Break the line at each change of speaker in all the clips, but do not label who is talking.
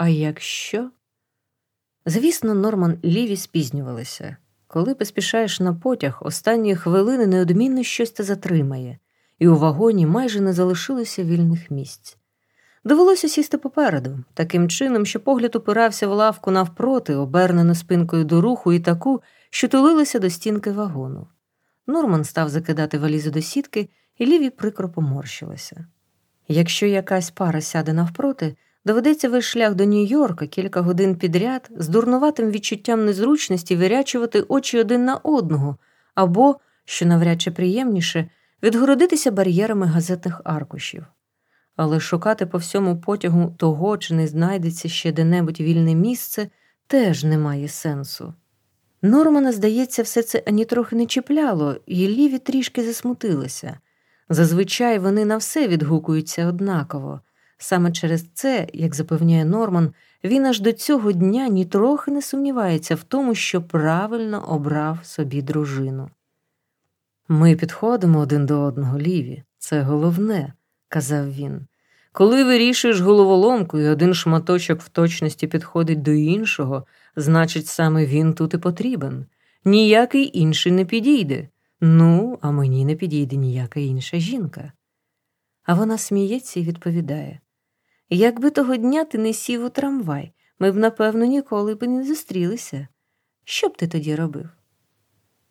А якщо? Звісно, Норман Ліві спізнювалися. Коли поспішаєш на потяг, останні хвилини неодмінно щось те затримає, і у вагоні майже не залишилося вільних місць. Довелося сісти попереду, таким чином, що погляд упирався в лавку навпроти, обернену спинкою до руху і таку, що тулилася до стінки вагону. Норман став закидати валізу до сітки, і ліві прикро поморщилася. Якщо якась пара сяде навпроти, доведеться весь шлях до Нью-Йорка кілька годин підряд з дурнуватим відчуттям незручності вирячувати очі один на одного, або, що навряд чи приємніше, відгородитися бар'єрами газетних аркушів. Але шукати по всьому потягу того, чи не знайдеться ще де-небудь вільне місце, теж немає сенсу. Нормана, здається, все це ані трохи не чіпляло, і Ліві трішки засмутилася. Зазвичай вони на все відгукуються однаково. Саме через це, як запевняє Норман, він аж до цього дня нітрохи не сумнівається в тому, що правильно обрав собі дружину. Ми підходимо один до одного ліві, це головне, казав він. Коли вирішуєш головоломку і один шматочок в точності підходить до іншого, значить, саме він тут і потрібен. Ніякий інший не підійде. Ну, а мені не підійде ніяка інша жінка. А вона сміється і відповідає Якби того дня ти не сів у трамвай, ми б, напевно, ніколи б не зустрілися. Що б ти тоді робив?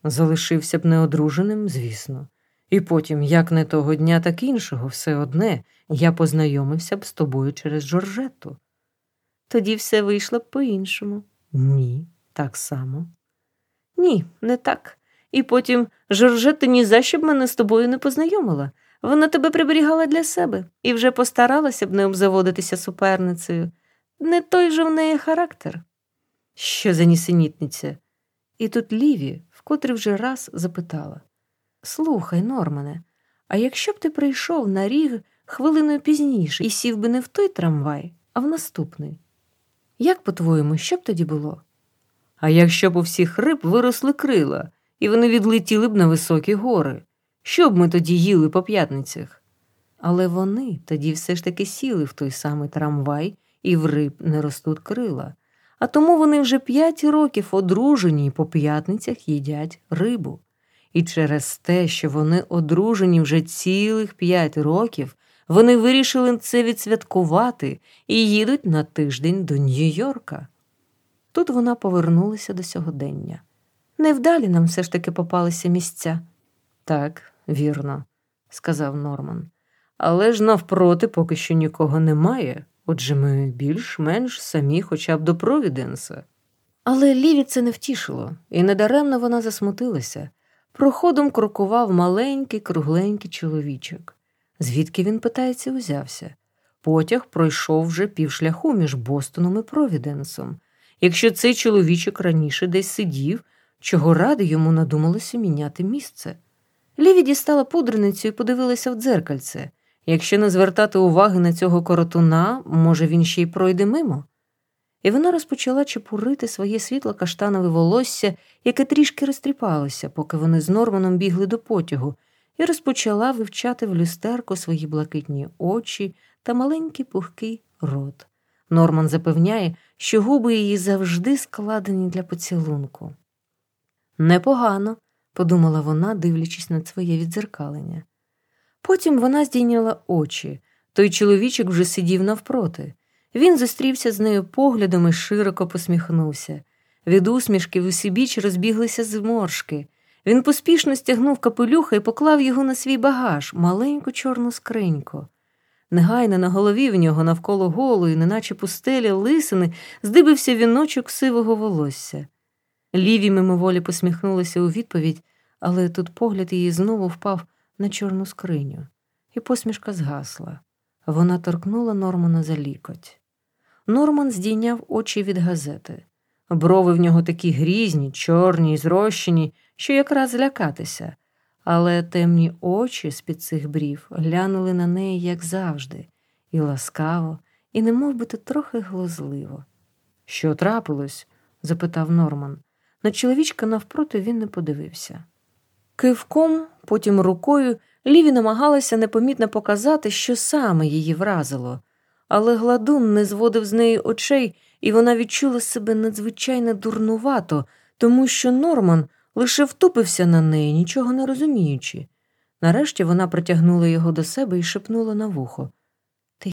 Залишився б неодруженим, звісно, і потім, як не того дня, так іншого, все одне, я познайомився б з тобою через Жоржетту. Тоді все вийшло б по-іншому. Ні, так само. Ні, не так. І потім Жоржетта ні за що б мене з тобою не познайомила. Вона тебе приберігала для себе і вже постаралася б не обзаводитися суперницею. Не той же в неї характер. Що за нісенітниця? І тут Ліві вкотре вже раз запитала Слухай, Нормане, а якщо б ти прийшов на ріг хвилиною пізніше і сів би не в той трамвай, а в наступний? Як по-твоєму, що б тоді було? А якщо б у всіх риб виросли крила, і вони відлетіли б на високі гори, що б ми тоді їли по п'ятницях? Але вони тоді все ж таки сіли в той самий трамвай, і в риб не ростуть крила, а тому вони вже п'ять років одружені і по п'ятницях їдять рибу. І через те, що вони одружені вже цілих п'ять років, вони вирішили це відсвяткувати і їдуть на тиждень до Нью-Йорка. Тут вона повернулася до сьогодення. Невдалі нам все ж таки попалися місця. Так, вірно, сказав Норман. Але ж навпроти поки що нікого немає, отже ми більш-менш самі хоча б до Провіденса. Але Ліві це не втішило, і недаремно вона засмутилася. Проходом крокував маленький, кругленький чоловічок. Звідки він, питається, узявся? Потяг пройшов вже півшляху між Бостоном і Провіденсом. Якщо цей чоловічок раніше десь сидів, чого ради йому надумалося міняти місце. Ліві дістала пудреницю і подивилася в дзеркальце. Якщо не звертати уваги на цього коротуна, може, він ще й пройде мимо. І вона розпочала чепурити своє світло каштанове волосся, яке трішки розтріпалося, поки вони з Норманом бігли до потягу, і розпочала вивчати в люстерку свої блакитні очі та маленький пухкий рот. Норман запевняє, що губи її завжди складені для поцілунку. Непогано, подумала вона, дивлячись на своє відзеркалення. Потім вона здійняла очі. Той чоловічок вже сидів навпроти. Він зустрівся з нею поглядом і широко посміхнувся. Від усмішки в усібіч розбіглися зморшки. Він поспішно стягнув капелюха і поклав його на свій багаж, маленьку чорну скриньку. Негайно на голові в нього навколо голої, неначе пустелі лисини, здибився віночок сивого волосся. Ліві мимоволі посміхнулася у відповідь, але тут погляд її знову впав на чорну скриню, і посмішка згасла. Вона торкнула Нормана за лікоть. Норман здійняв очі від газети. Брови в нього такі грізні, чорні й зрощені, що якраз злякатися, але темні очі з під цих брів глянули на неї, як завжди, і ласкаво, і немов би трохи глузливо. Що трапилось? запитав Норман. На чоловічка навпроти він не подивився. Кивком, потім рукою, Ліві намагалася непомітно показати, що саме її вразило. але гладун не зводив з неї очей, і вона відчула себе надзвичайно дурнувато, тому що Норман лише втупився на неї, нічого не розуміючи. Нарешті вона притягнула його до себе і шепнула на вухо